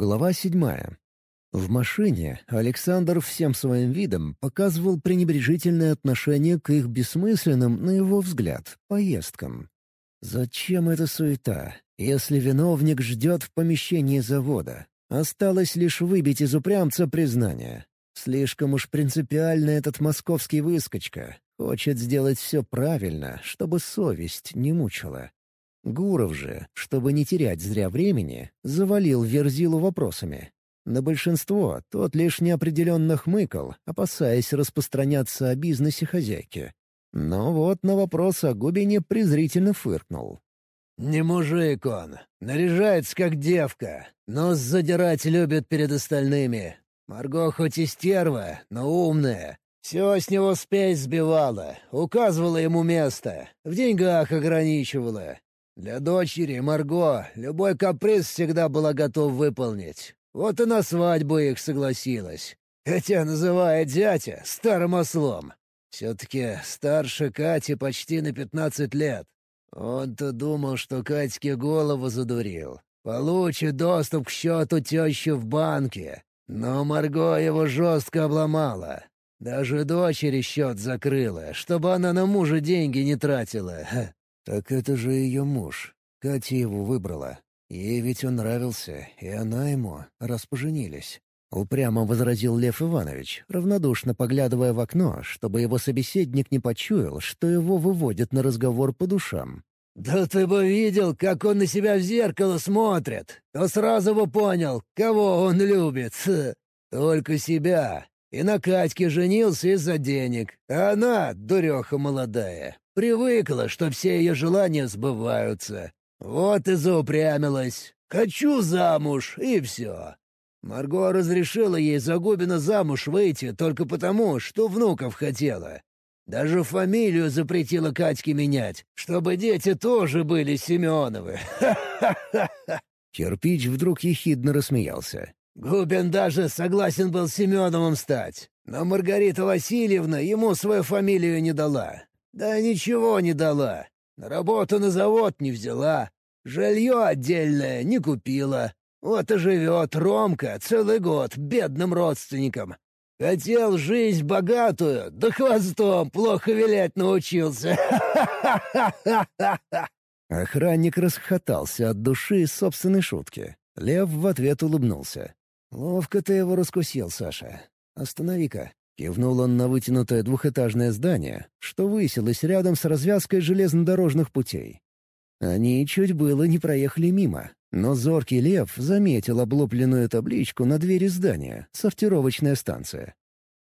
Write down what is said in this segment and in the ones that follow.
Глава седьмая. В машине Александр всем своим видом показывал пренебрежительное отношение к их бессмысленным, на его взгляд, поездкам. Зачем эта суета, если виновник ждет в помещении завода? Осталось лишь выбить из упрямца признание. Слишком уж принципиально этот московский выскочка. Хочет сделать все правильно, чтобы совесть не мучила. Гуров же, чтобы не терять зря времени, завалил Верзилу вопросами. На большинство тот лишь неопределенно хмыкал, опасаясь распространяться о бизнесе хозяйки. Но вот на вопрос о Губине презрительно фыркнул. «Не мужик он. Наряжается как девка. Нос задирать любит перед остальными. Марго хоть и стерва, но умная. Все с него спесь сбивала, указывала ему место, в деньгах ограничивала. Для дочери Марго любой каприз всегда была готов выполнить. Вот и на свадьбу их согласилась. Хотя называет зятя старым ослом. Все-таки старше Кати почти на пятнадцать лет. Он-то думал, что Катьке голову задурил. Получит доступ к счету тещи в банке. Но Марго его жестко обломала. Даже дочери счет закрыла, чтобы она на мужа деньги не тратила. Так это же ее муж. Катя его выбрала. Ей ведь он нравился, и она ему, раз поженились. Упрямо возразил Лев Иванович, равнодушно поглядывая в окно, чтобы его собеседник не почуял, что его выводят на разговор по душам. «Да ты бы видел, как он на себя в зеркало смотрит, то сразу бы понял, кого он любит. Только себя. И на Катьке женился из-за денег. А она, дуреха молодая, привыкла, что все ее желания сбываются. Вот и заупрямилась. Хочу замуж, и все. Марго разрешила ей за Губина замуж выйти только потому, что внуков хотела. Даже фамилию запретила Катьке менять, чтобы дети тоже были Семеновы. Кирпич вдруг ехидно рассмеялся. Губин даже согласен был Семеновым стать, но Маргарита Васильевна ему свою фамилию не дала. Да ничего не дала. Работу на завод не взяла. Жилье отдельное не купила. Вот и живет Ромка целый год бедным родственникам. Хотел жизнь богатую, да хвостом плохо вилять научился. Охранник расхотался от души собственной шутки. Лев в ответ улыбнулся. «Ловко ты его раскусил, Саша. Останови-ка». Кивнул он на вытянутое двухэтажное здание, что высилось рядом с развязкой железнодорожных путей. Они чуть было не проехали мимо, но зоркий лев заметил облупленную табличку на двери здания «Сортировочная станция».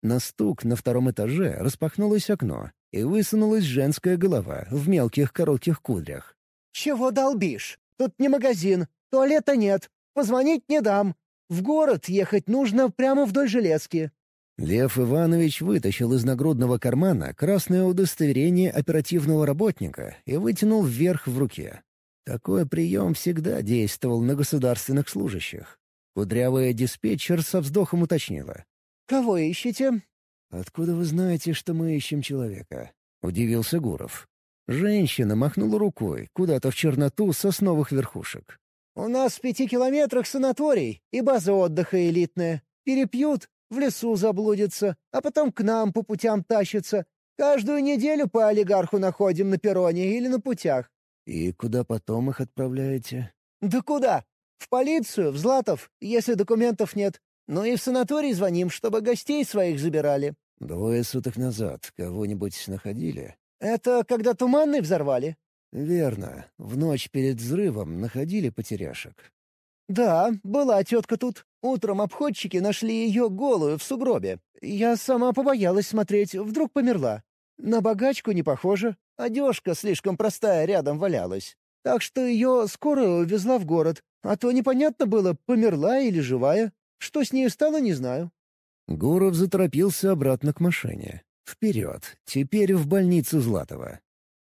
На стук на втором этаже распахнулось окно, и высунулась женская голова в мелких коротких кудрях. «Чего долбишь? Тут не магазин, туалета нет, позвонить не дам. В город ехать нужно прямо вдоль железки. Лев Иванович вытащил из нагрудного кармана красное удостоверение оперативного работника и вытянул вверх в руке. Такой прием всегда действовал на государственных служащих. Кудрявая диспетчер со вздохом уточнила. «Кого ищете?» «Откуда вы знаете, что мы ищем человека?» — удивился Гуров. Женщина махнула рукой куда-то в черноту сосновых верхушек. «У нас в пяти километрах санаторий и база отдыха элитная. Перепьют, в лесу заблудится, а потом к нам по путям тащится. Каждую неделю по олигарху находим на перроне или на путях». «И куда потом их отправляете?» «Да куда? В полицию, в Златов, если документов нет. Ну и в санаторий звоним, чтобы гостей своих забирали». «Двое суток назад кого-нибудь находили?» «Это когда туманный взорвали?» «Верно. В ночь перед взрывом находили потеряшек. «Да, была тетка тут. Утром обходчики нашли ее голую в сугробе. Я сама побоялась смотреть, вдруг померла. На богачку не похоже. Одежка слишком простая рядом валялась. Так что ее скоро увезла в город. А то непонятно было, померла или живая. Что с ней стало, не знаю». Гуров заторопился обратно к машине. Вперед, теперь в больницу Златова.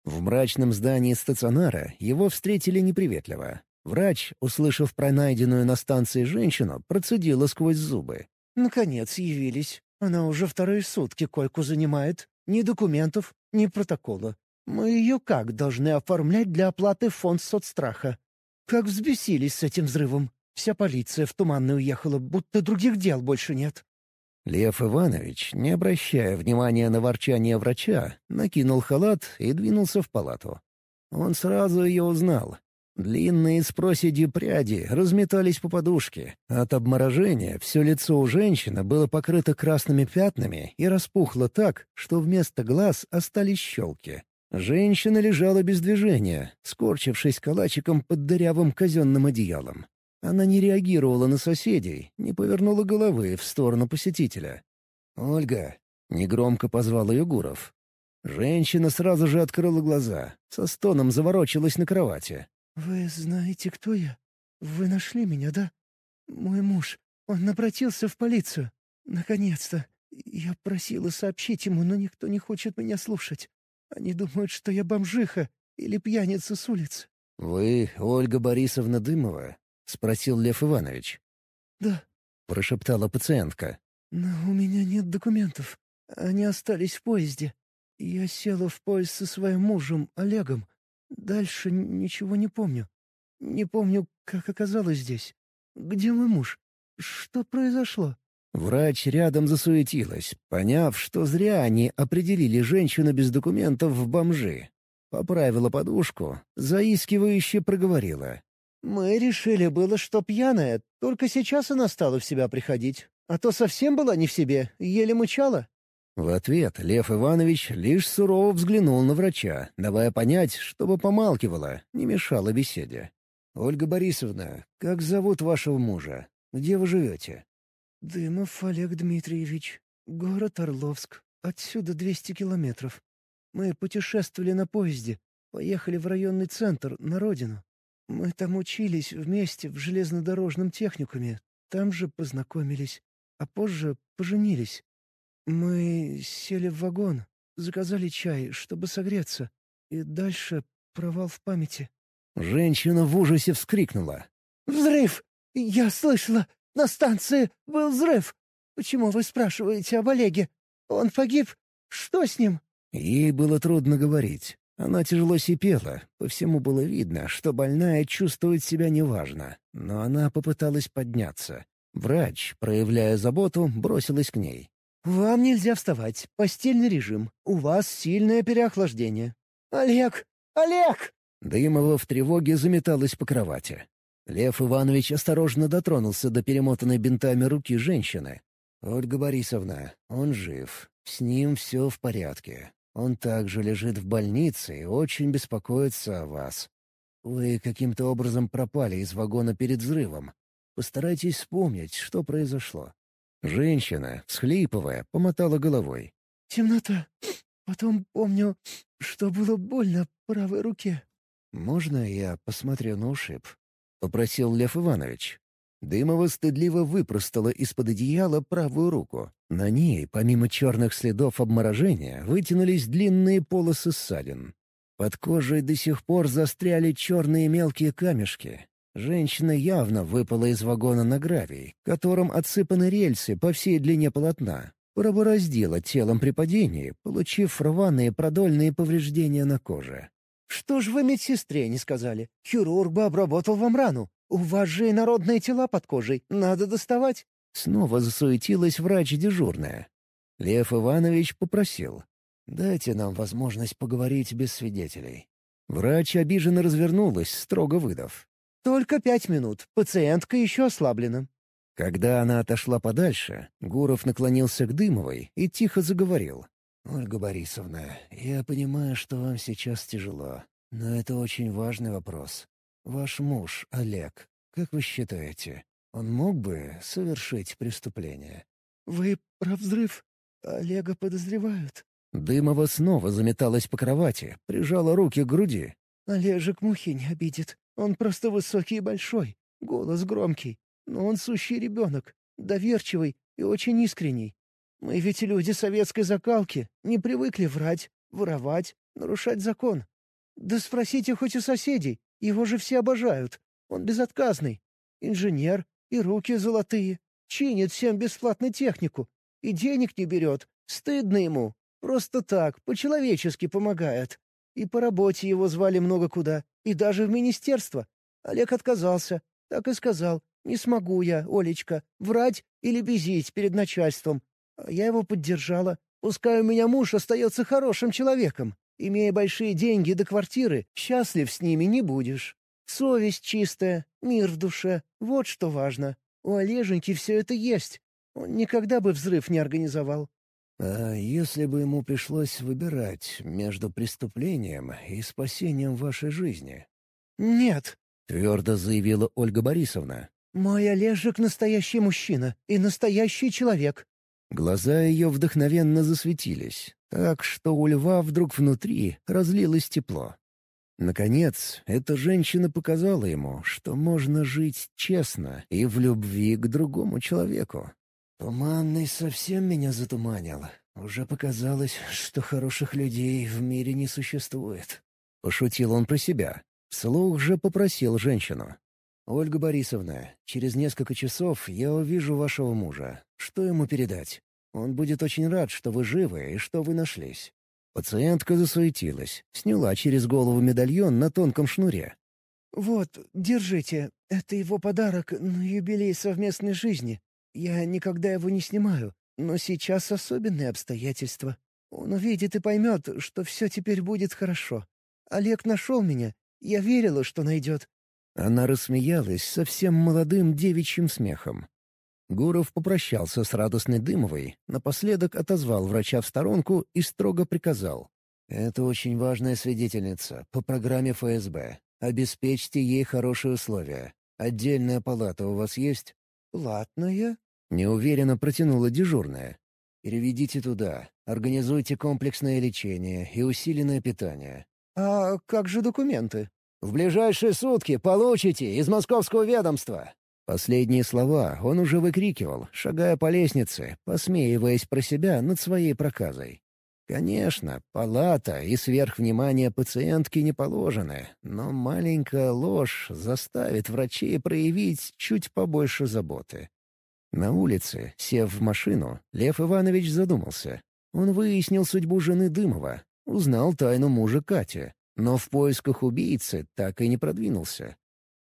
В мрачном здании стационара его встретили неприветливо. Врач, услышав про найденную на станции женщину, процедила сквозь зубы. «Наконец явились. Она уже вторые сутки койку занимает. Ни документов, ни протокола. Мы ее как должны оформлять для оплаты фонд соцстраха? Как взбесились с этим взрывом. Вся полиция в туманную уехала, будто других дел больше нет». Лев Иванович, не обращая внимания на ворчание врача, накинул халат и двинулся в палату. Он сразу ее узнал. Длинные с проседи пряди разметались по подушке. От обморожения все лицо у женщины было покрыто красными пятнами и распухло так, что вместо глаз остались щелки. Женщина лежала без движения, скорчившись калачиком под дырявым казенным одеялом. Она не реагировала на соседей, не повернула головы в сторону посетителя. «Ольга!» — негромко позвал ее Гуров. Женщина сразу же открыла глаза, со стоном заворочилась на кровати. «Вы знаете, кто я? Вы нашли меня, да? Мой муж, он обратился в полицию. Наконец-то. Я просила сообщить ему, но никто не хочет меня слушать. Они думают, что я бомжиха или пьяница с улиц». «Вы Ольга Борисовна Дымова?» — спросил Лев Иванович. «Да», — прошептала пациентка. «Но у меня нет документов. Они остались в поезде. Я села в поезд со своим мужем, Олегом. Дальше ничего не помню. Не помню, как оказалась здесь. Где мой муж? Что произошло?» Врач рядом засуетилась, поняв, что зря они определили женщину без документов в бомжи. Поправила подушку, заискивающе проговорила. «Мы решили было, что пьяная, только сейчас она стала в себя приходить. А то совсем была не в себе, еле мычала». В ответ Лев Иванович лишь сурово взглянул на врача, давая понять, чтобы помалкивала, не мешала беседе. «Ольга Борисовна, как зовут вашего мужа? Где вы живете?» «Дымов Олег Дмитриевич. Город Орловск. Отсюда 200 километров. Мы путешествовали на поезде, поехали в районный центр, на родину. Мы там учились вместе в железнодорожном техникуме, там же познакомились, а позже поженились. Мы сели в вагон, заказали чай, чтобы согреться, и дальше провал в памяти. Женщина в ужасе вскрикнула. «Взрыв! Я слышала! На станции был взрыв! Почему вы спрашиваете об Олеге? Он погиб? Что с ним?» Ей было трудно говорить. Она тяжело сипела, по всему было видно, что больная чувствует себя неважно, но она попыталась подняться. Врач, проявляя заботу, бросилась к ней. «Вам нельзя вставать. Постельный режим. У вас сильное переохлаждение». «Олег! Олег!» Дымова в тревоге заметалась по кровати. Лев Иванович осторожно дотронулся до перемотанной бинтами руки женщины. «Ольга Борисовна, он жив. С ним все в порядке. Он также лежит в больнице и очень беспокоится о вас. Вы каким-то образом пропали из вагона перед взрывом. Постарайтесь вспомнить, что произошло». Женщина, всхлипывая, помотала головой. «Темнота. Потом помню, что было больно правой руке». «Можно я посмотрю на ушиб?» — попросил Лев Иванович. Дымова стыдливо выпростала из-под одеяла правую руку. На ней, помимо черных следов обморожения, вытянулись длинные полосы ссадин. Под кожей до сих пор застряли черные мелкие камешки. Женщина явно выпала из вагона на гравий, которым отсыпаны рельсы по всей длине полотна. Пробороздила телом при падении, получив рваные продольные повреждения на коже. «Что ж вы медсестре не сказали? Хирург бы обработал вам рану. У вас же и народные тела под кожей. Надо доставать». Снова засуетилась врач дежурная. Лев Иванович попросил. «Дайте нам возможность поговорить без свидетелей». Врач обиженно развернулась, строго выдав. «Только пять минут. Пациентка еще ослаблена». Когда она отошла подальше, Гуров наклонился к Дымовой и тихо заговорил. «Ольга Борисовна, я понимаю, что вам сейчас тяжело, но это очень важный вопрос. Ваш муж, Олег, как вы считаете, он мог бы совершить преступление?» «Вы про взрыв? Олега подозревают?» Дымова снова заметалась по кровати, прижала руки к груди. «Олежек мухи не обидит. Он просто высокий и большой, голос громкий. Но он сущий ребенок, доверчивый и очень искренний. Мы ведь люди советской закалки, не привыкли врать, воровать, нарушать закон. Да спросите хоть у соседей, его же все обожают. Он безотказный. Инженер, и руки золотые. Чинит всем бесплатно технику. И денег не берет. Стыдно ему. Просто так, по-человечески помогает. И по работе его звали много куда. И даже в министерство. Олег отказался. Так и сказал. Не смогу я, Олечка, врать или безить перед начальством. Я его поддержала. Пускай у меня муж остается хорошим человеком. Имея большие деньги до квартиры, счастлив с ними не будешь. Совесть чистая, мир в душе — вот что важно. У Олеженьки все это есть. Он никогда бы взрыв не организовал. А если бы ему пришлось выбирать между преступлением и спасением вашей жизни? «Нет», — твердо заявила Ольга Борисовна. «Мой Олежек — настоящий мужчина и настоящий человек». Глаза ее вдохновенно засветились, так что у льва вдруг внутри разлилось тепло. Наконец, эта женщина показала ему, что можно жить честно и в любви к другому человеку. «Туманный совсем меня затуманил. Уже показалось, что хороших людей в мире не существует». Пошутил он про себя. Вслух же попросил женщину. «Ольга Борисовна, через несколько часов я увижу вашего мужа. Что ему передать? Он будет очень рад, что вы живы и что вы нашлись». Пациентка засуетилась, сняла через голову медальон на тонком шнуре. «Вот, держите. Это его подарок на юбилей совместной жизни. Я никогда его не снимаю, но сейчас особенные обстоятельства. Он увидит и поймет, что все теперь будет хорошо. Олег нашел меня. Я верила, что найдет. Она рассмеялась совсем молодым девичьим смехом. Гуров попрощался с радостной Дымовой, напоследок отозвал врача в сторонку и строго приказал. «Это очень важная свидетельница по программе ФСБ. Обеспечьте ей хорошие условия. Отдельная палата у вас есть?» «Платная?» — неуверенно протянула дежурная. «Переведите туда. Организуйте комплексное лечение и усиленное питание». «А как же документы?» В ближайшие сутки получите из московского ведомства». Последние слова он уже выкрикивал, шагая по лестнице, посмеиваясь про себя над своей проказой. Конечно, палата и сверхвнимание пациентки не положены, но маленькая ложь заставит врачей проявить чуть побольше заботы. На улице, сев в машину, Лев Иванович задумался. Он выяснил судьбу жены Дымова, узнал тайну мужа Кати, но в поисках убийцы так и не продвинулся.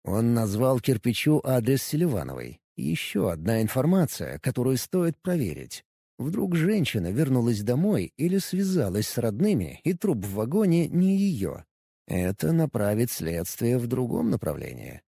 Он назвал кирпичу адрес Селивановой. Еще одна информация, которую стоит проверить. Вдруг женщина вернулась домой или связалась с родными, и труп в вагоне не ее. Это направит следствие в другом направлении.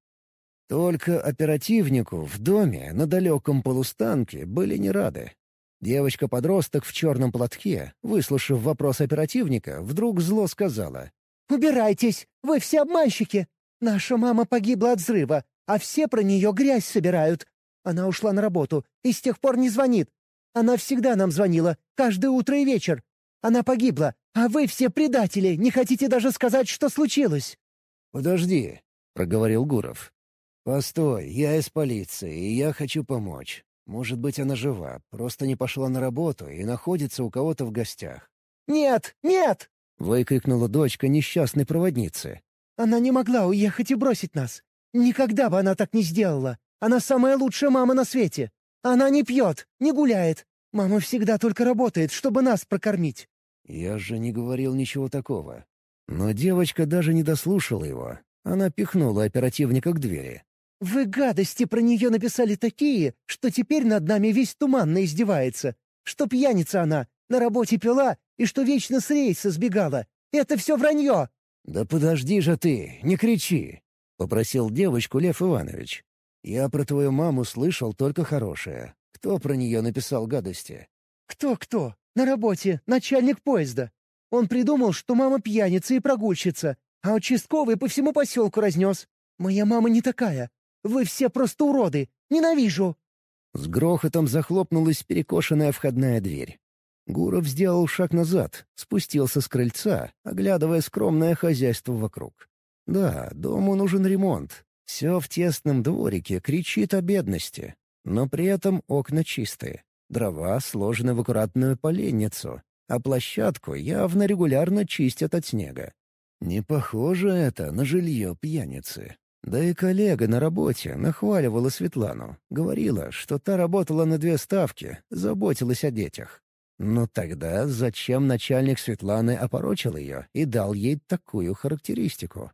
Только оперативнику в доме на далеком полустанке были не рады. Девочка-подросток в черном платке, выслушав вопрос оперативника, вдруг зло сказала. «Убирайтесь! Вы все обманщики! Наша мама погибла от взрыва, а все про нее грязь собирают. Она ушла на работу и с тех пор не звонит. Она всегда нам звонила, каждое утро и вечер. Она погибла, а вы все предатели, не хотите даже сказать, что случилось». «Подожди», — проговорил Гуров. «Постой, я из полиции, и я хочу помочь. Может быть, она жива, просто не пошла на работу и находится у кого-то в гостях». «Нет, нет!» Выкрикнула дочка несчастной проводницы. «Она не могла уехать и бросить нас. Никогда бы она так не сделала. Она самая лучшая мама на свете. Она не пьет, не гуляет. Мама всегда только работает, чтобы нас прокормить». «Я же не говорил ничего такого». Но девочка даже не дослушала его. Она пихнула оперативника к двери. «Вы гадости про нее написали такие, что теперь над нами весь туманно издевается. Что пьяница она, на работе пила и что вечно с рейса сбегала. Это все вранье!» «Да подожди же ты, не кричи!» — попросил девочку Лев Иванович. «Я про твою маму слышал только хорошее. Кто про нее написал гадости?» «Кто-кто? На работе, начальник поезда. Он придумал, что мама пьяница и прогульщица, а участковый по всему поселку разнес. Моя мама не такая. Вы все просто уроды. Ненавижу!» С грохотом захлопнулась перекошенная входная дверь. Гуров сделал шаг назад, спустился с крыльца, оглядывая скромное хозяйство вокруг. Да, дому нужен ремонт. Все в тесном дворике кричит о бедности. Но при этом окна чистые. Дрова сложены в аккуратную поленницу, а площадку явно регулярно чистят от снега. Не похоже это на жилье пьяницы. Да и коллега на работе нахваливала Светлану. Говорила, что та работала на две ставки, заботилась о детях. Но тогда зачем начальник Светланы опорочил ее и дал ей такую характеристику?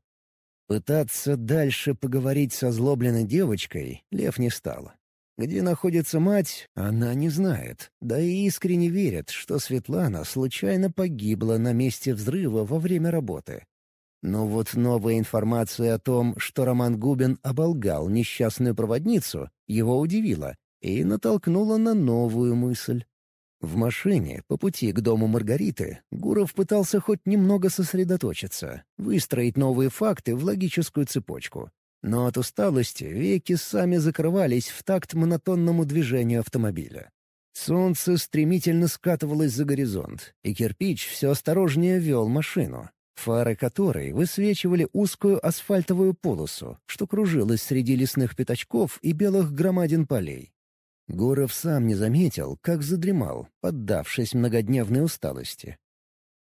Пытаться дальше поговорить со злобленной девочкой Лев не стал. Где находится мать, она не знает, да и искренне верит, что Светлана случайно погибла на месте взрыва во время работы. Но вот новая информация о том, что Роман Губин оболгал несчастную проводницу, его удивила и натолкнула на новую мысль. В машине, по пути к дому Маргариты, Гуров пытался хоть немного сосредоточиться, выстроить новые факты в логическую цепочку. Но от усталости веки сами закрывались в такт монотонному движению автомобиля. Солнце стремительно скатывалось за горизонт, и кирпич все осторожнее вел машину, фары которой высвечивали узкую асфальтовую полосу, что кружилась среди лесных пятачков и белых громадин полей. Гуров сам не заметил, как задремал, поддавшись многодневной усталости.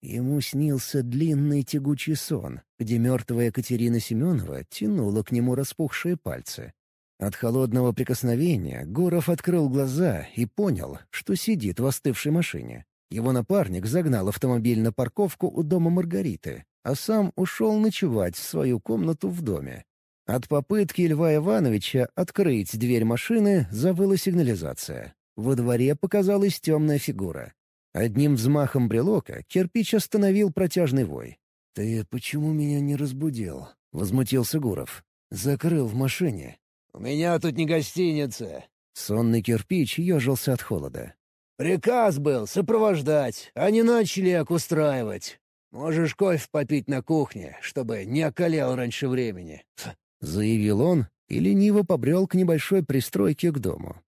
Ему снился длинный тягучий сон, где мертвая Катерина Семенова тянула к нему распухшие пальцы. От холодного прикосновения Гуров открыл глаза и понял, что сидит в остывшей машине. Его напарник загнал автомобиль на парковку у дома Маргариты, а сам ушел ночевать в свою комнату в доме. От попытки Льва Ивановича открыть дверь машины завыла сигнализация. Во дворе показалась темная фигура. Одним взмахом брелока кирпич остановил протяжный вой. «Ты почему меня не разбудил?» — возмутился Гуров. «Закрыл в машине». «У меня тут не гостиница». Сонный кирпич ежился от холода. «Приказ был сопровождать, а не ночлег устраивать. Можешь кофе попить на кухне, чтобы не околел раньше времени. — заявил он и лениво побрел к небольшой пристройке к дому.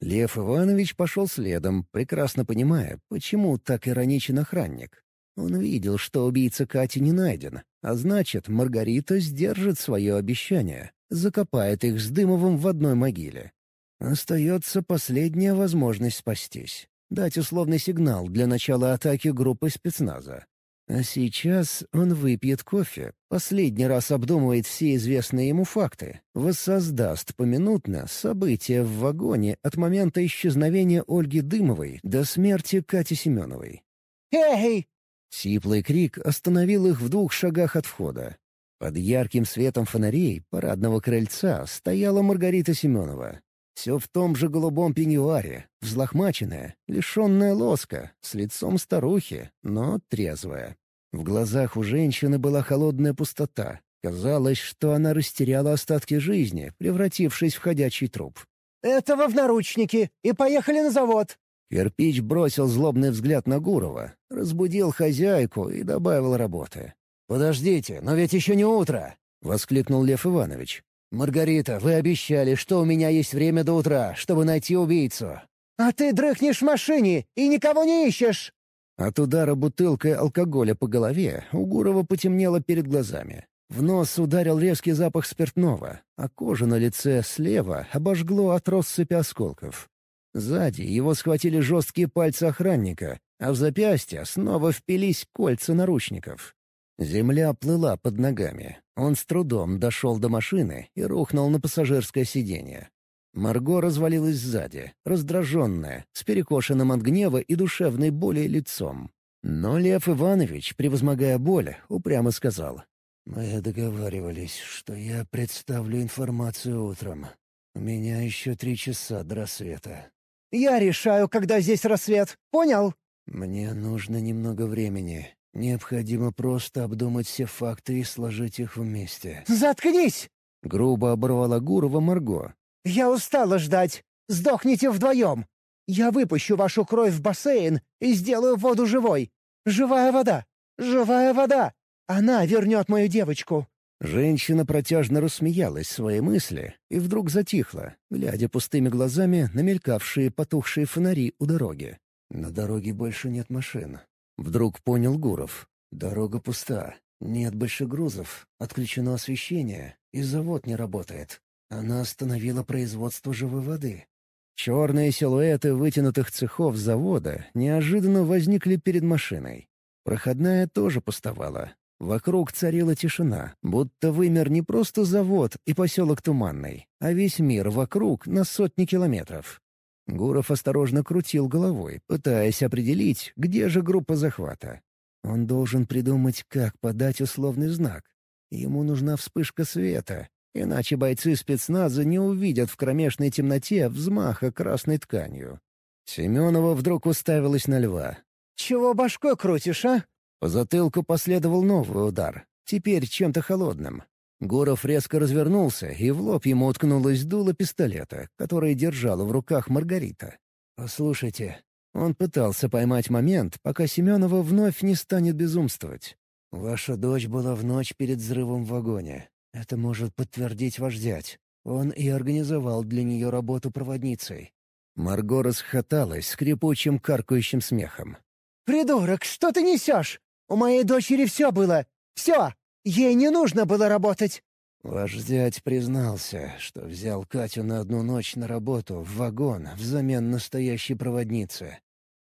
Лев Иванович пошел следом, прекрасно понимая, почему так ироничен охранник. Он видел, что убийца Кати не найден, а значит, Маргарита сдержит свое обещание, закопает их с Дымовым в одной могиле. Остается последняя возможность спастись. Дать условный сигнал для начала атаки группы спецназа. А сейчас он выпьет кофе, последний раз обдумывает все известные ему факты, воссоздаст поминутно события в вагоне от момента исчезновения Ольги Дымовой до смерти Кати Семеновой. «Эй!» Сиплый крик остановил их в двух шагах от входа. Под ярким светом фонарей парадного крыльца стояла Маргарита Семенова. Все в том же голубом пеньюаре, взлохмаченная, лишенная лоска, с лицом старухи, но трезвая. В глазах у женщины была холодная пустота. Казалось, что она растеряла остатки жизни, превратившись в ходячий труп. «Этого в наручники! И поехали на завод!» Кирпич бросил злобный взгляд на Гурова, разбудил хозяйку и добавил работы. «Подождите, но ведь еще не утро!» — воскликнул Лев Иванович. «Маргарита, вы обещали, что у меня есть время до утра, чтобы найти убийцу». «А ты дрыхнешь в машине и никого не ищешь!» От удара бутылкой алкоголя по голове у Гурова потемнело перед глазами. В нос ударил резкий запах спиртного, а кожа на лице слева обожгло от россыпи осколков. Сзади его схватили жесткие пальцы охранника, а в запястье снова впились кольца наручников. Земля плыла под ногами. Он с трудом дошел до машины и рухнул на пассажирское сиденье. Марго развалилась сзади, раздраженная, с перекошенным от гнева и душевной боли лицом. Но Лев Иванович, превозмогая боль, упрямо сказал. «Мы договаривались, что я представлю информацию утром. У меня еще три часа до рассвета». «Я решаю, когда здесь рассвет. Понял?» «Мне нужно немного времени. Необходимо просто обдумать все факты и сложить их вместе». «Заткнись!» — грубо оборвала Гурова Марго. «Я устала ждать. Сдохните вдвоем. Я выпущу вашу кровь в бассейн и сделаю воду живой. Живая вода! Живая вода! Она вернет мою девочку!» Женщина протяжно рассмеялась своей мысли и вдруг затихла, глядя пустыми глазами на мелькавшие потухшие фонари у дороги. «На дороге больше нет машин», Вдруг понял Гуров. Дорога пуста. Нет больше грузов. Отключено освещение. И завод не работает. Она остановила производство живой воды. Черные силуэты вытянутых цехов завода неожиданно возникли перед машиной. Проходная тоже пустовала. Вокруг царила тишина, будто вымер не просто завод и поселок Туманный, а весь мир вокруг на сотни километров. Гуров осторожно крутил головой, пытаясь определить, где же группа захвата. Он должен придумать, как подать условный знак. Ему нужна вспышка света, иначе бойцы спецназа не увидят в кромешной темноте взмаха красной тканью. Семенова вдруг уставилась на льва. «Чего башкой крутишь, а?» По затылку последовал новый удар, теперь чем-то холодным. Гуров резко развернулся, и в лоб ему уткнулось дуло пистолета, которое держала в руках Маргарита. «Послушайте». Он пытался поймать момент, пока Семенова вновь не станет безумствовать. «Ваша дочь была в ночь перед взрывом в вагоне. Это может подтвердить ваш зять. Он и организовал для нее работу проводницей». Марго расхоталась скрипучим каркающим смехом. «Придурок, что ты несешь? У моей дочери все было. Все! Ей не нужно было работать!» Ваш зять признался, что взял Катю на одну ночь на работу в вагон взамен настоящей проводницы.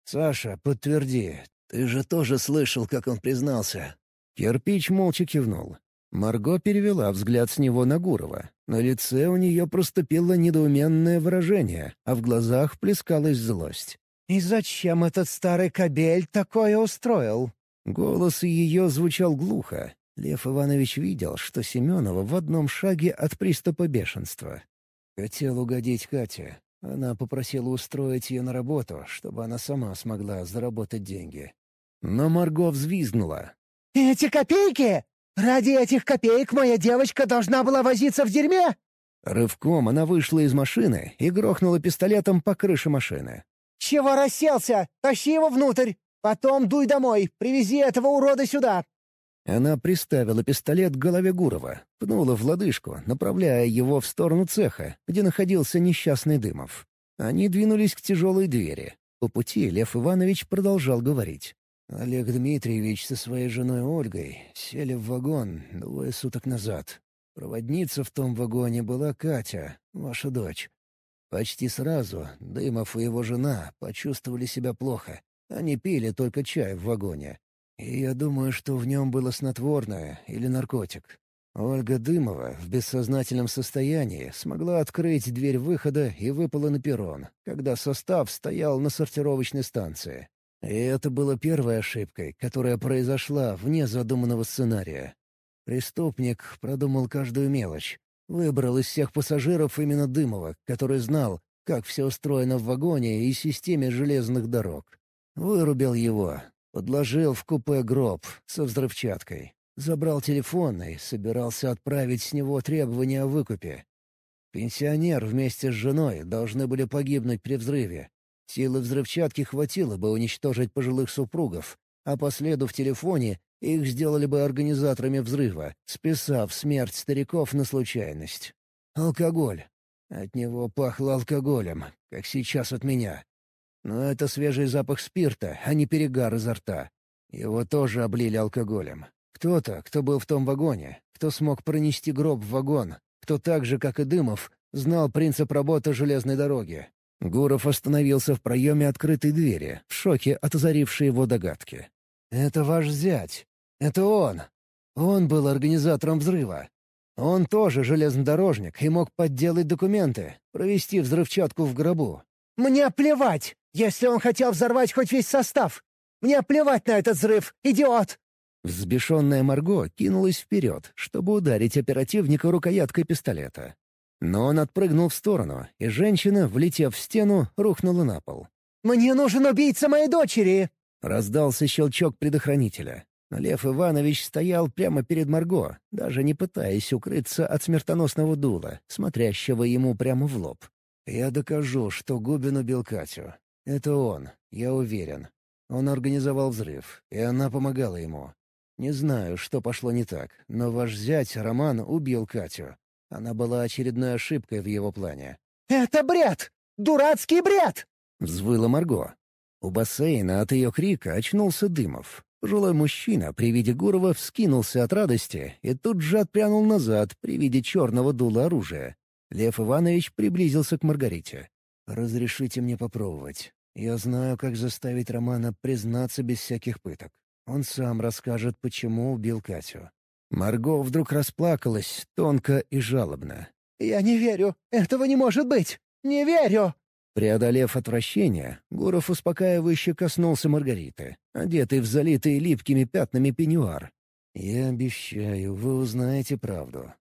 «Саша, подтверди, ты же тоже слышал, как он признался?» Кирпич молча кивнул. Марго перевела взгляд с него на Гурова. На лице у нее проступило недоуменное выражение, а в глазах плескалась злость. «И зачем этот старый кобель такое устроил?» Голос ее звучал глухо, Лев Иванович видел, что Семенова в одном шаге от приступа бешенства. Хотел угодить Кате. Она попросила устроить ее на работу, чтобы она сама смогла заработать деньги. Но Марго взвизгнула. «Эти копейки? Ради этих копеек моя девочка должна была возиться в дерьме?» Рывком она вышла из машины и грохнула пистолетом по крыше машины. «Чего расселся? Тащи его внутрь! Потом дуй домой, привези этого урода сюда! Она приставила пистолет к голове Гурова, пнула в лодыжку, направляя его в сторону цеха, где находился несчастный Дымов. Они двинулись к тяжелой двери. По пути Лев Иванович продолжал говорить. Олег Дмитриевич со своей женой Ольгой сели в вагон двое суток назад. Проводница в том вагоне была Катя, ваша дочь. Почти сразу Дымов и его жена почувствовали себя плохо. Они пили только чай в вагоне. И я думаю, что в нем было снотворное или наркотик. Ольга Дымова в бессознательном состоянии смогла открыть дверь выхода и выпала на перрон, когда состав стоял на сортировочной станции. И это было первой ошибкой, которая произошла вне задуманного сценария. Преступник продумал каждую мелочь. Выбрал из всех пассажиров именно Дымова, который знал, как все устроено в вагоне и системе железных дорог. Вырубил его, Подложил в купе гроб со взрывчаткой. Забрал телефон и собирался отправить с него требования о выкупе. Пенсионер вместе с женой должны были погибнуть при взрыве. Силы взрывчатки хватило бы уничтожить пожилых супругов, а по следу в телефоне их сделали бы организаторами взрыва, списав смерть стариков на случайность. Алкоголь. От него пахло алкоголем, как сейчас от меня. Но это свежий запах спирта, а не перегар изо рта. Его тоже облили алкоголем. Кто-то, кто был в том вагоне, кто смог пронести гроб в вагон, кто так же, как и Дымов, знал принцип работы железной дороги. Гуров остановился в проеме открытой двери, в шоке от озарившей его догадки. «Это ваш зять. Это он. Он был организатором взрыва. Он тоже железнодорожник и мог подделать документы, провести взрывчатку в гробу. «Мне плевать! Если он хотел взорвать хоть весь состав! Мне плевать на этот взрыв, идиот!» Взбешенная Марго кинулась вперед, чтобы ударить оперативника рукояткой пистолета. Но он отпрыгнул в сторону, и женщина, влетев в стену, рухнула на пол. «Мне нужен убийца моей дочери!» Раздался щелчок предохранителя. Лев Иванович стоял прямо перед Марго, даже не пытаясь укрыться от смертоносного дула, смотрящего ему прямо в лоб. «Я докажу, что Губин убил Катю. Это он, я уверен. Он организовал взрыв, и она помогала ему. Не знаю, что пошло не так, но ваш зять, Роман, убил Катю. Она была очередной ошибкой в его плане». «Это бред! Дурацкий бред!» — взвыла Марго. У бассейна от ее крика очнулся Дымов. Пожилой мужчина при виде Гурова вскинулся от радости и тут же отпрянул назад при виде черного дула оружия. Лев Иванович приблизился к Маргарите. «Разрешите мне попробовать. Я знаю, как заставить Романа признаться без всяких пыток. Он сам расскажет, почему убил Катю». Марго вдруг расплакалась, тонко и жалобно. «Я не верю! Этого не может быть! Не верю!» Преодолев отвращение, Гуров успокаивающе коснулся Маргариты, одетый в залитый липкими пятнами пеньюар. «Я обещаю, вы узнаете правду».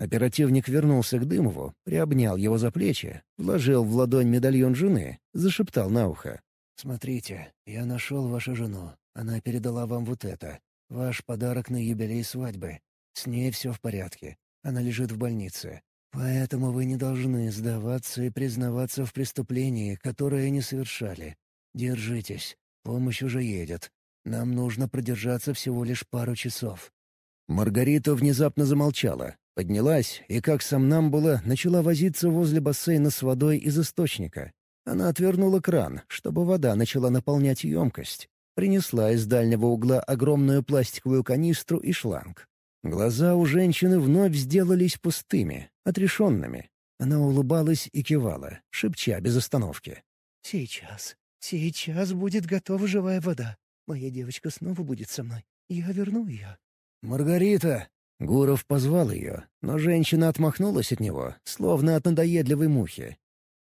Оперативник вернулся к Дымову, приобнял его за плечи, вложил в ладонь медальон жены, зашептал на ухо. «Смотрите, я нашел вашу жену. Она передала вам вот это. Ваш подарок на юбилей свадьбы. С ней все в порядке. Она лежит в больнице. Поэтому вы не должны сдаваться и признаваться в преступлении, которое не совершали. Держитесь. Помощь уже едет. Нам нужно продержаться всего лишь пару часов». Маргарита внезапно замолчала, поднялась и, как сам нам было, начала возиться возле бассейна с водой из источника. Она отвернула кран, чтобы вода начала наполнять емкость. Принесла из дальнего угла огромную пластиковую канистру и шланг. Глаза у женщины вновь сделались пустыми, отрешенными. Она улыбалась и кивала, шепча без остановки. «Сейчас, сейчас будет готова живая вода. Моя девочка снова будет со мной. Я верну ее». «Маргарита!» Гуров позвал ее, но женщина отмахнулась от него, словно от надоедливой мухи.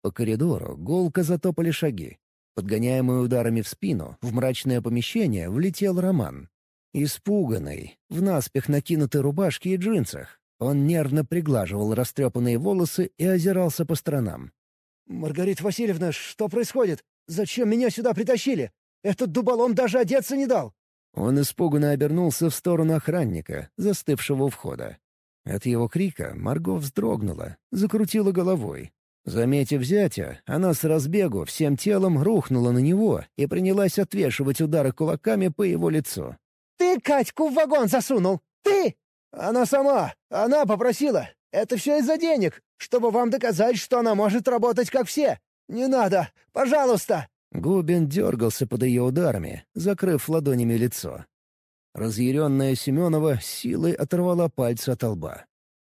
По коридору гулко затопали шаги. Подгоняемый ударами в спину, в мрачное помещение влетел Роман. Испуганный, в наспех накинутой рубашке и джинсах. Он нервно приглаживал растрепанные волосы и озирался по сторонам. «Маргарита Васильевна, что происходит? Зачем меня сюда притащили? Этот дуболом даже одеться не дал!» Он испуганно обернулся в сторону охранника, застывшего у входа. От его крика Марго вздрогнула, закрутила головой. Заметив зятя, она с разбегу всем телом рухнула на него и принялась отвешивать удары кулаками по его лицу. «Ты Катьку в вагон засунул! Ты!» «Она сама! Она попросила! Это все из-за денег, чтобы вам доказать, что она может работать как все! Не надо! Пожалуйста!» Губин дергался под ее ударами, закрыв ладонями лицо. Разъяренная Семенова силой оторвала пальцы от лба.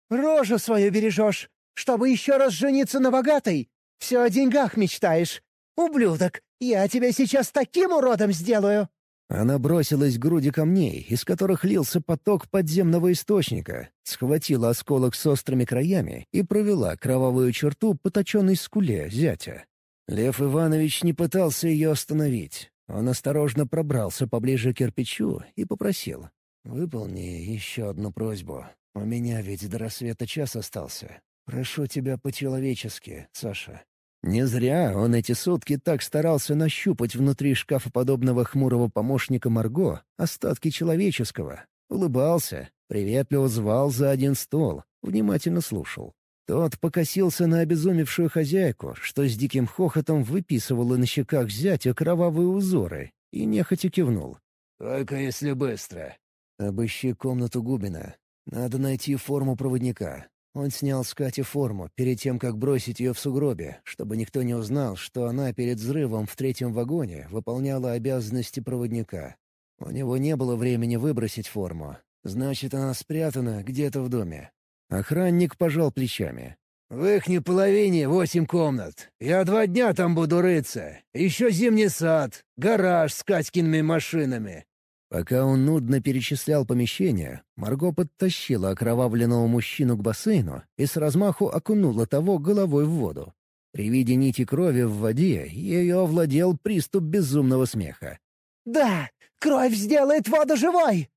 «Рожу свою бережешь, чтобы еще раз жениться на богатой! Все о деньгах мечтаешь! Ублюдок, я тебя сейчас таким уродом сделаю!» Она бросилась к груди камней, из которых лился поток подземного источника, схватила осколок с острыми краями и провела кровавую черту по точенной скуле зятя. Лев Иванович не пытался ее остановить. Он осторожно пробрался поближе к кирпичу и попросил. «Выполни еще одну просьбу. У меня ведь до рассвета час остался. Прошу тебя по-человечески, Саша». Не зря он эти сутки так старался нащупать внутри шкафоподобного хмурого помощника Марго остатки человеческого. Улыбался, приветливо звал за один стол, внимательно слушал. Тот покосился на обезумевшую хозяйку, что с диким хохотом выписывала на щеках зятя кровавые узоры, и нехотя кивнул. «Только если быстро. Обыщи комнату Губина. Надо найти форму проводника. Он снял с Кати форму перед тем, как бросить ее в сугробе, чтобы никто не узнал, что она перед взрывом в третьем вагоне выполняла обязанности проводника. У него не было времени выбросить форму. Значит, она спрятана где-то в доме. Охранник пожал плечами. «В ихней половине восемь комнат. Я два дня там буду рыться. Еще зимний сад, гараж с Катькиными машинами». Пока он нудно перечислял помещения, Марго подтащила окровавленного мужчину к бассейну и с размаху окунула того головой в воду. При виде нити крови в воде ее овладел приступ безумного смеха. «Да, кровь сделает воду живой!»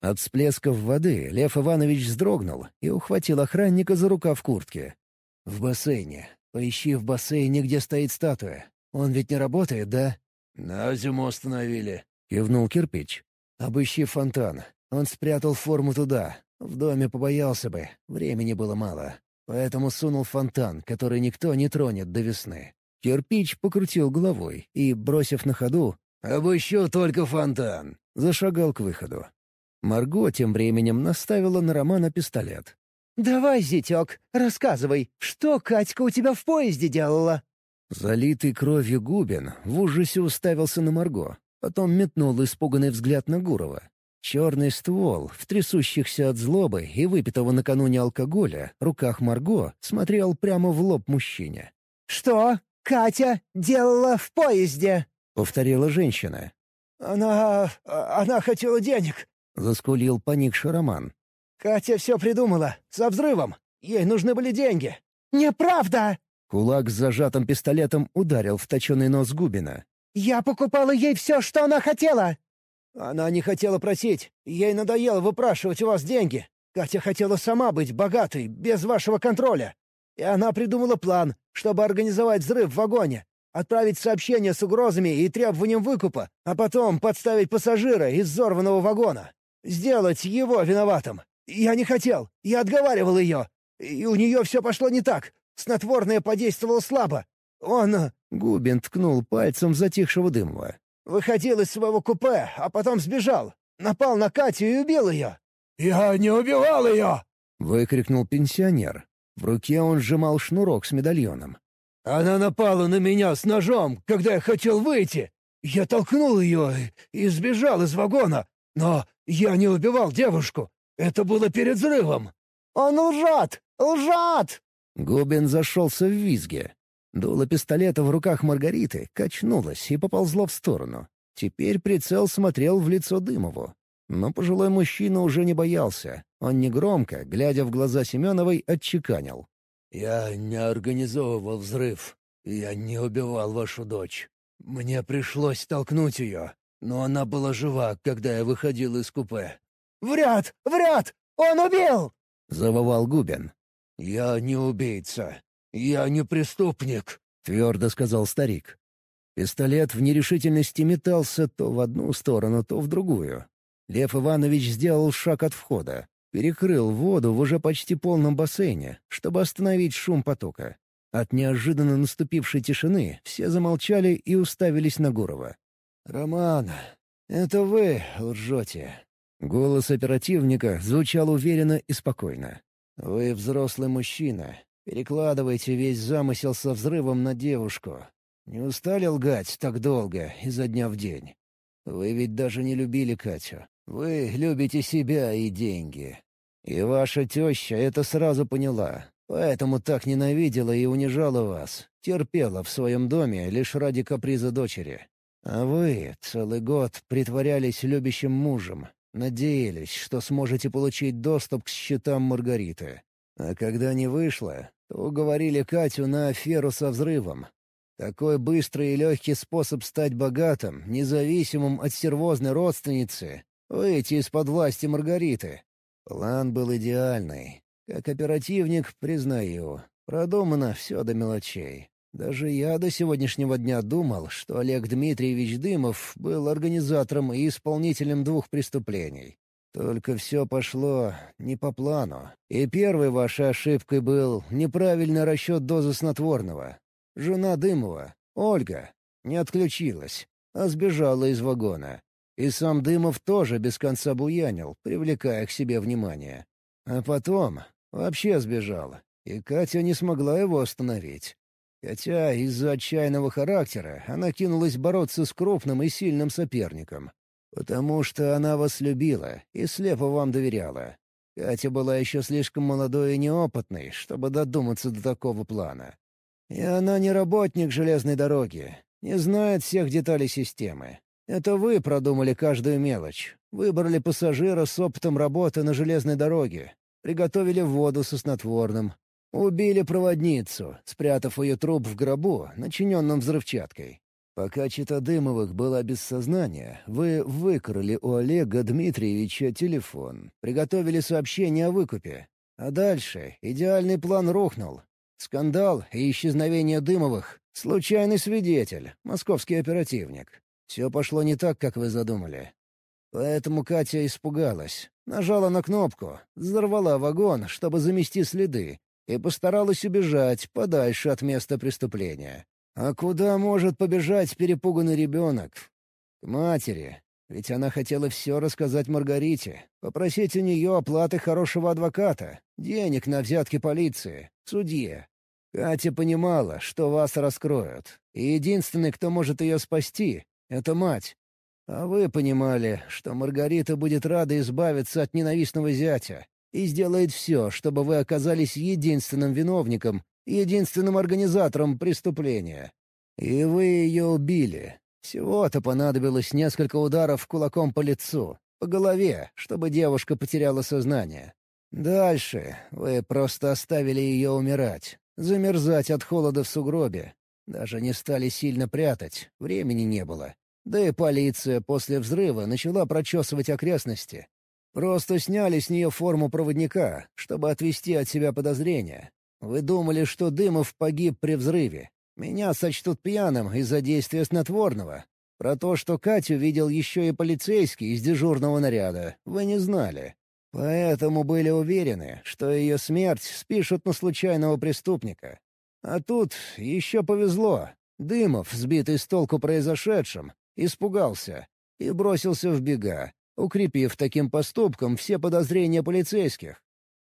От всплесков воды Лев Иванович вздрогнул и ухватил охранника за рукав куртки. «В бассейне. Поищи в бассейне, где стоит статуя. Он ведь не работает, да?» «На зиму остановили», — кивнул кирпич. «Обыщи фонтан. Он спрятал форму туда. В доме побоялся бы. Времени было мало. Поэтому сунул фонтан, который никто не тронет до весны». Кирпич покрутил головой и, бросив на ходу, «Обыщу только фонтан», зашагал к выходу. Марго тем временем наставила на Романа пистолет. «Давай, зятек, рассказывай, что Катька у тебя в поезде делала?» Залитый кровью Губин в ужасе уставился на Марго, потом метнул испуганный взгляд на Гурова. Черный ствол, в трясущихся от злобы и выпитого накануне алкоголя, руках Марго смотрел прямо в лоб мужчине. «Что Катя делала в поезде?» — повторила женщина. «Она... она хотела денег. — заскулил поникший Роман. «Катя все придумала. Со взрывом. Ей нужны были деньги». «Неправда!» Кулак с зажатым пистолетом ударил в точенный нос Губина. «Я покупала ей все, что она хотела!» Она не хотела просить. Ей надоело выпрашивать у вас деньги. Катя хотела сама быть богатой, без вашего контроля. И она придумала план, чтобы организовать взрыв в вагоне, отправить сообщение с угрозами и требованием выкупа, а потом подставить пассажира из взорванного вагона. Сделать его виноватым. Я не хотел. Я отговаривал ее. И у нее все пошло не так. Снотворное подействовало слабо. Он...» — Губин ткнул пальцем затихшего Дымова. «Выходил из своего купе, а потом сбежал. Напал на Катю и убил ее». «Я не убивал ее!» — выкрикнул пенсионер. В руке он сжимал шнурок с медальоном. «Она напала на меня с ножом, когда я хотел выйти. Я толкнул ее и сбежал из вагона. Но я не убивал девушку. Это было перед взрывом». «Он лжет! Лжет!» Губин зашелся в визге. Дуло пистолета в руках Маргариты качнулось и поползло в сторону. Теперь прицел смотрел в лицо Дымову. Но пожилой мужчина уже не боялся. Он негромко, глядя в глаза Семеновой, отчеканил. «Я не организовывал взрыв. Я не убивал вашу дочь. Мне пришлось толкнуть ее, но она была жива, когда я выходил из купе». «Вряд! Вряд! Он убил!» — завывал Губин. «Я не убийца. «Я не преступник», — твердо сказал старик. Пистолет в нерешительности метался то в одну сторону, то в другую. Лев Иванович сделал шаг от входа, перекрыл воду в уже почти полном бассейне, чтобы остановить шум потока. От неожиданно наступившей тишины все замолчали и уставились на Гурова. «Роман, это вы лжете». Голос оперативника звучал уверенно и спокойно. «Вы взрослый мужчина, Перекладывайте весь замысел со взрывом на девушку. Не устали лгать так долго, изо дня в день? Вы ведь даже не любили Катю. Вы любите себя и деньги. И ваша теща это сразу поняла, поэтому так ненавидела и унижала вас, терпела в своем доме лишь ради каприза дочери. А вы целый год притворялись любящим мужем, надеялись, что сможете получить доступ к счетам Маргариты. А когда не вышло, то уговорили Катю на аферу со взрывом. Такой быстрый и легкий способ стать богатым, независимым от сервозной родственницы, выйти из-под власти Маргариты. План был идеальный. Как оперативник, признаю, продумано все до мелочей. Даже я до сегодняшнего дня думал, что Олег Дмитриевич Дымов был организатором и исполнителем двух преступлений. Только все пошло не по плану. И первой вашей ошибкой был неправильный расчет дозы снотворного. Жена Дымова, Ольга, не отключилась, а сбежала из вагона. И сам Дымов тоже без конца буянил, привлекая к себе внимание. А потом вообще сбежал, и Катя не смогла его остановить. Хотя из-за отчаянного характера она кинулась бороться с крупным и сильным соперником. Потому что она вас любила и слепо вам доверяла. Катя была еще слишком молодой и неопытной, чтобы додуматься до такого плана. И она не работник железной дороги, не знает всех деталей системы. Это вы продумали каждую мелочь, выбрали пассажира с опытом работы на железной дороге, приготовили воду со снотворным, убили проводницу, спрятав ее труп в гробу, начиненном взрывчаткой. Пока чита Дымовых была без сознания, вы выкрали у Олега Дмитриевича телефон, приготовили сообщение о выкупе. А дальше идеальный план рухнул. Скандал и исчезновение Дымовых — случайный свидетель, московский оперативник. Все пошло не так, как вы задумали. Поэтому Катя испугалась, нажала на кнопку, взорвала вагон, чтобы замести следы, и постаралась убежать подальше от места преступления. А куда может побежать перепуганный ребенок? К матери. Ведь она хотела все рассказать Маргарите, попросить у нее оплаты хорошего адвоката, денег на взятки полиции, судье. Катя понимала, что вас раскроют, и единственный, кто может ее спасти, — это мать. А вы понимали, что Маргарита будет рада избавиться от ненавистного зятя и сделает все, чтобы вы оказались единственным виновником единственным организатором преступления. И вы ее убили. Всего-то понадобилось несколько ударов кулаком по лицу, по голове, чтобы девушка потеряла сознание. Дальше вы просто оставили ее умирать, замерзать от холода в сугробе. Даже не стали сильно прятать, времени не было. Да и полиция после взрыва начала прочесывать окрестности. Просто сняли с нее форму проводника, чтобы отвести от себя подозрения. Вы думали, что Дымов погиб при взрыве. Меня сочтут пьяным из-за действия снотворного. Про то, что Катю видел еще и полицейский из дежурного наряда, вы не знали. Поэтому были уверены, что ее смерть спишут на случайного преступника. А тут еще повезло. Дымов, сбитый с толку произошедшим, испугался и бросился в бега, укрепив таким поступком все подозрения полицейских.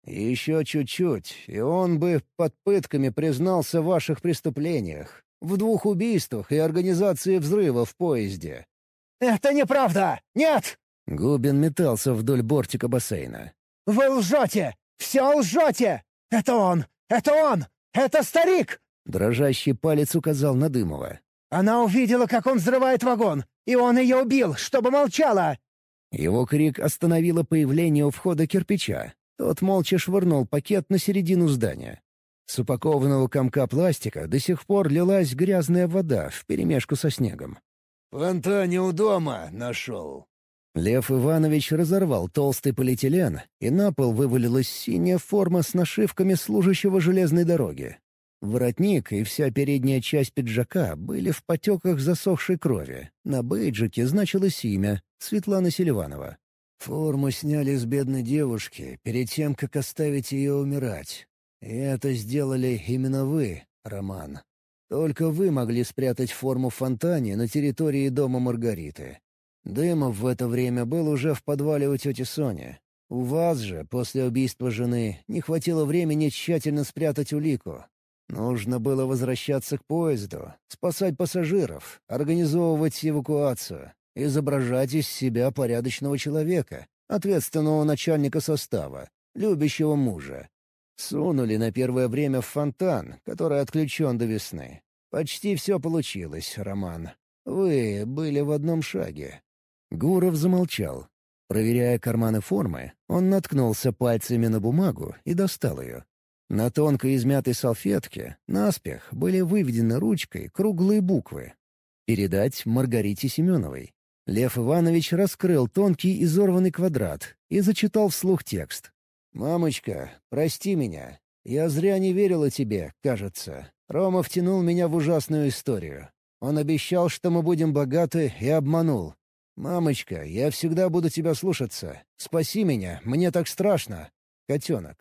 Еще чуть-чуть, и он бы под пытками признался в ваших преступлениях, в двух убийствах и организации взрыва в поезде. «Это неправда! Нет!» Губин метался вдоль бортика бассейна. «Вы лжете! Все лжете! Это он! Это он! Это старик!» Дрожащий палец указал на Дымова. «Она увидела, как он взрывает вагон, и он ее убил, чтобы молчала!» Его крик остановило появление у входа кирпича. Тот молча швырнул пакет на середину здания. С упакованного комка пластика до сих пор лилась грязная вода вперемешку со снегом. «В у дома нашел», Лев Иванович разорвал толстый полиэтилен, и на пол вывалилась синяя форма с нашивками служащего железной дороги. Воротник и вся передняя часть пиджака были в потеках засохшей крови. На бейджике значилось имя — Светлана Селиванова. Форму сняли с бедной девушки перед тем, как оставить ее умирать. И это сделали именно вы, Роман. Только вы могли спрятать форму в фонтане на территории дома Маргариты. Дымов в это время был уже в подвале у тети Сони. У вас же, после убийства жены, не хватило времени тщательно спрятать улику. Нужно было возвращаться к поезду, спасать пассажиров, организовывать эвакуацию, изображать из себя порядочного человека, ответственного начальника состава, любящего мужа. Сунули на первое время в фонтан, который отключен до весны. Почти все получилось, Роман. Вы были в одном шаге. Гуров замолчал. Проверяя карманы формы, он наткнулся пальцами на бумагу и достал ее. На тонкой измятой салфетке, наспех, были выведены ручкой круглые буквы. «Передать Маргарите Семеновой». Лев Иванович раскрыл тонкий изорванный квадрат и зачитал вслух текст. «Мамочка, прости меня. Я зря не верила тебе, кажется. Рома втянул меня в ужасную историю. Он обещал, что мы будем богаты, и обманул. «Мамочка, я всегда буду тебя слушаться. Спаси меня, мне так страшно. Котенок».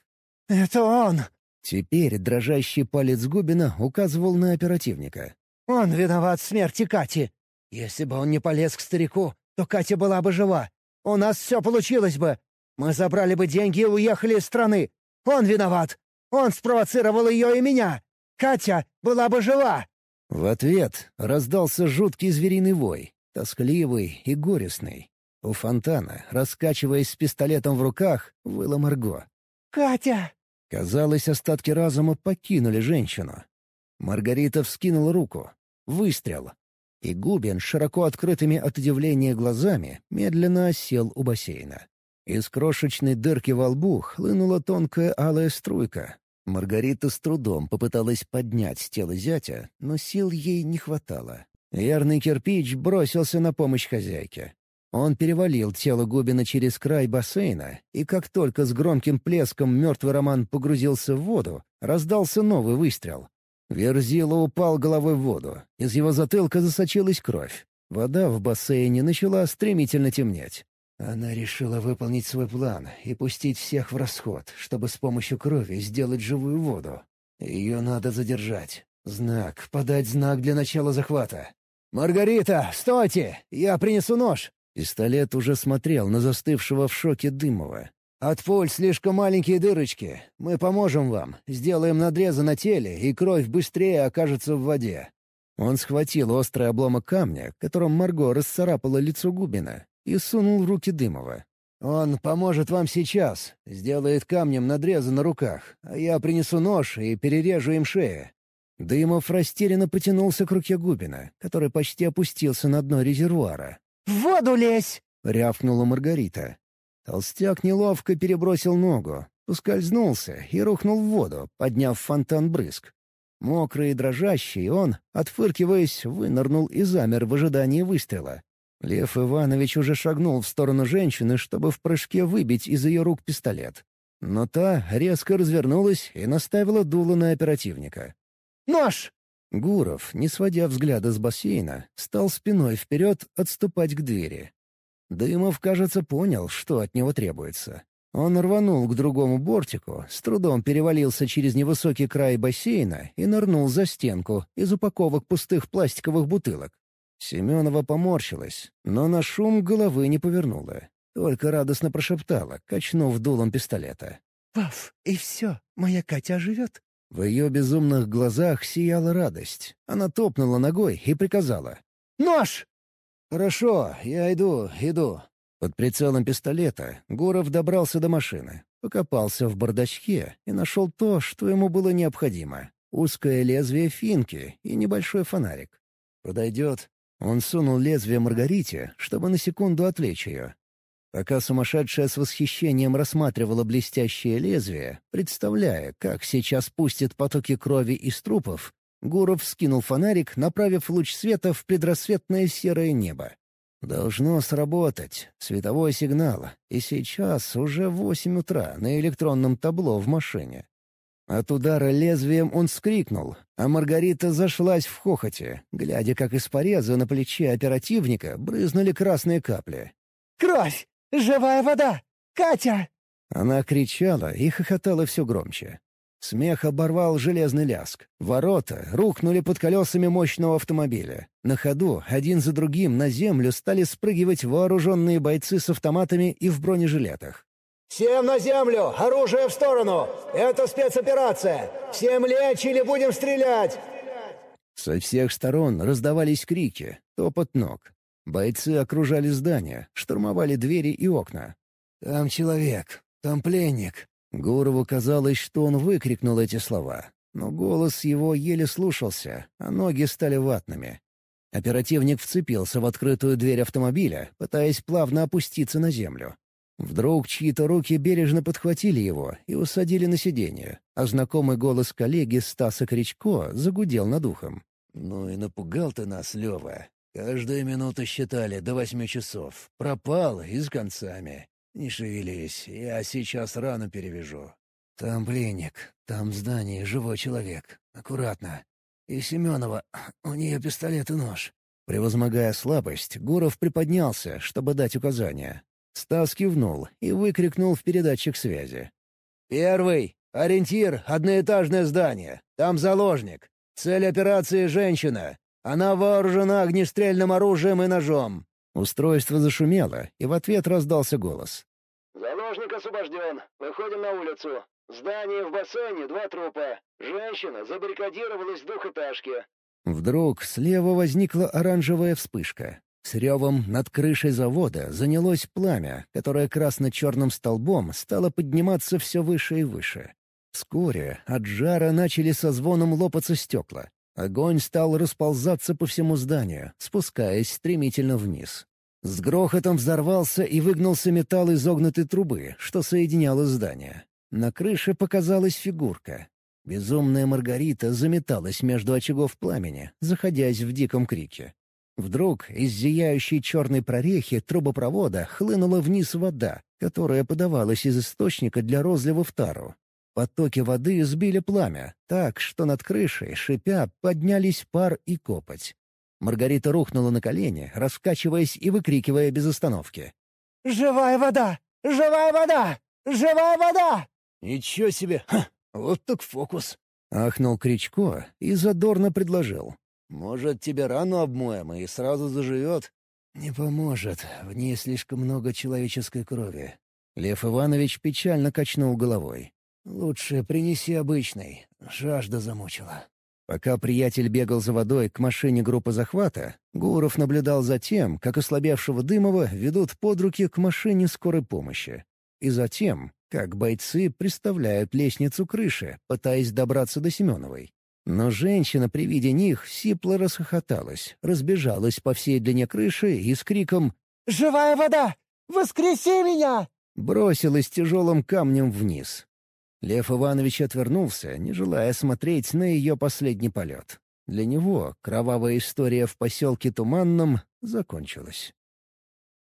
«Это он!» Теперь дрожащий палец Губина указывал на оперативника. «Он виноват в смерти Кати. Если бы он не полез к старику, то Катя была бы жива. У нас все получилось бы. Мы забрали бы деньги и уехали из страны. Он виноват. Он спровоцировал ее и меня. Катя была бы жива!» В ответ раздался жуткий звериный вой тоскливый и горестный. У фонтана, раскачиваясь с пистолетом в руках, выла Марго. «Катя!» Казалось, остатки разума покинули женщину. Маргарита вскинула руку. Выстрел. И Губин, широко открытыми от удивления глазами, медленно осел у бассейна. Из крошечной дырки во лбу хлынула тонкая алая струйка. Маргарита с трудом попыталась поднять тело зятя, но сил ей не хватало. Верный кирпич бросился на помощь хозяйке. Он перевалил тело Губина через край бассейна, и как только с громким плеском мертвый Роман погрузился в воду, раздался новый выстрел. Верзила упал головой в воду. Из его затылка засочилась кровь. Вода в бассейне начала стремительно темнеть. Она решила выполнить свой план и пустить всех в расход, чтобы с помощью крови сделать живую воду. Ее надо задержать. Знак, подать знак для начала захвата. «Маргарита, стойте! Я принесу нож!» Пистолет уже смотрел на застывшего в шоке Дымова. «От пуль слишком маленькие дырочки. Мы поможем вам. Сделаем надрезы на теле, и кровь быстрее окажется в воде». Он схватил острый обломок камня, которым Марго расцарапала лицо Губина, и сунул в руки Дымова. «Он поможет вам сейчас. Сделает камнем надрезы на руках, а я принесу нож и перережу им шею. Дымов растерянно потянулся к руке Губина, который почти опустился на дно резервуара. «В воду лезь!» — рявкнула Маргарита. Толстяк неловко перебросил ногу, ускользнулся и рухнул в воду, подняв фонтан брызг. Мокрый и дрожащий, он, отфыркиваясь, вынырнул и замер в ожидании выстрела. Лев Иванович уже шагнул в сторону женщины, чтобы в прыжке выбить из ее рук пистолет. Но та резко развернулась и наставила дуло на оперативника. «Нож!» Гуров, не сводя взгляда с бассейна, стал спиной вперед отступать к двери. Дымов, кажется, понял, что от него требуется. Он рванул к другому бортику, с трудом перевалился через невысокий край бассейна и нырнул за стенку из упаковок пустых пластиковых бутылок. Семенова поморщилась, но на шум головы не повернула. Только радостно прошептала, качнув дулом пистолета. «Паф, и все, моя Катя живет?» В ее безумных глазах сияла радость. Она топнула ногой и приказала. «Нож!» «Хорошо, я иду, иду». Под прицелом пистолета Гуров добрался до машины, покопался в бардачке и нашел то, что ему было необходимо. Узкое лезвие финки и небольшой фонарик. «Подойдет?» Он сунул лезвие Маргарите, чтобы на секунду отвлечь ее. Пока сумасшедшая с восхищением рассматривала блестящее лезвие, представляя, как сейчас пустит потоки крови из трупов, Гуров скинул фонарик, направив луч света в предрассветное серое небо. Должно сработать. Световой сигнал. И сейчас уже восемь утра на электронном табло в машине. От удара лезвием он скрикнул, а Маргарита зашлась в хохоте, глядя, как из пореза на плече оперативника брызнули красные капли. «Кровь! Живая вода! Катя!» Она кричала и хохотала все громче. Смех оборвал железный ляск. Ворота рухнули под колесами мощного автомобиля. На ходу один за другим на землю стали спрыгивать вооруженные бойцы с автоматами и в бронежилетах. «Всем на землю! Оружие в сторону! Это спецоперация! Всем лечь или будем стрелять!» Со всех сторон раздавались крики, топот ног. Бойцы окружали здание, штурмовали двери и окна. «Там человек, там пленник». Гурову казалось, что он выкрикнул эти слова, но голос его еле слушался, а ноги стали ватными. Оперативник вцепился в открытую дверь автомобиля, пытаясь плавно опуститься на землю. Вдруг чьи-то руки бережно подхватили его и усадили на сиденье, а знакомый голос коллеги Стаса Кричко загудел над ухом. «Ну и напугал ты нас, Лёва. Каждую минуту считали до восьми часов. Пропал и с концами. Не шевелись, я сейчас рану перевяжу. Там пленник, там в здании живой человек. Аккуратно. И Семенова, у нее пистолет и нож». Превозмогая слабость, Гуров приподнялся, чтобы дать указания. Стас кивнул и выкрикнул в передатчик связи. «Первый! Ориентир — одноэтажное здание. Там заложник. Цель операции — женщина. Она вооружена огнестрельным оружием и ножом». Устройство зашумело, и в ответ раздался голос. «Заложник освобожден. Выходим на улицу. Здание в бассейне, два трупа. Женщина забаррикадировалась в двухэтажке». Вдруг слева возникла оранжевая вспышка. С ревом над крышей завода занялось пламя, которое красно-черным столбом стало подниматься все выше и выше. Вскоре от жара начали со звоном лопаться стекла. Огонь стал расползаться по всему зданию, спускаясь стремительно вниз. С грохотом взорвался и выгнался металл изогнутой трубы, что соединяло здание. На крыше показалась фигурка. Безумная Маргарита заметалась между очагов пламени, заходясь в диком крике. Вдруг из зияющей черной прорехи трубопровода хлынула вниз вода, которая подавалась из источника для розлива в тару. Потоки воды сбили пламя, так что над крышей, шипя, поднялись пар и копоть. Маргарита рухнула на колени, раскачиваясь и выкрикивая без остановки. «Живая вода! Живая вода! Живая вода!» «Ничего себе! Ха! Вот так фокус!» — ахнул Кричко и задорно предложил. Может, тебе рану обмоем и сразу заживет?» «Не поможет. В ней слишком много человеческой крови». Лев Иванович печально качнул головой. «Лучше принеси обычный. Жажда замучила». Пока приятель бегал за водой к машине группы захвата, Гуров наблюдал за тем, как ослабевшего Дымова ведут под руки к машине скорой помощи. И затем, как бойцы приставляют лестницу крыши, пытаясь добраться до Семеновой. Но женщина при виде них сипло расхохоталась, разбежалась по всей длине крыши и с криком «Живая вода! Воскреси меня!» бросилась тяжелым камнем вниз. Лев Иванович отвернулся, не желая смотреть на ее последний полет. Для него кровавая история в поселке Туманном закончилась.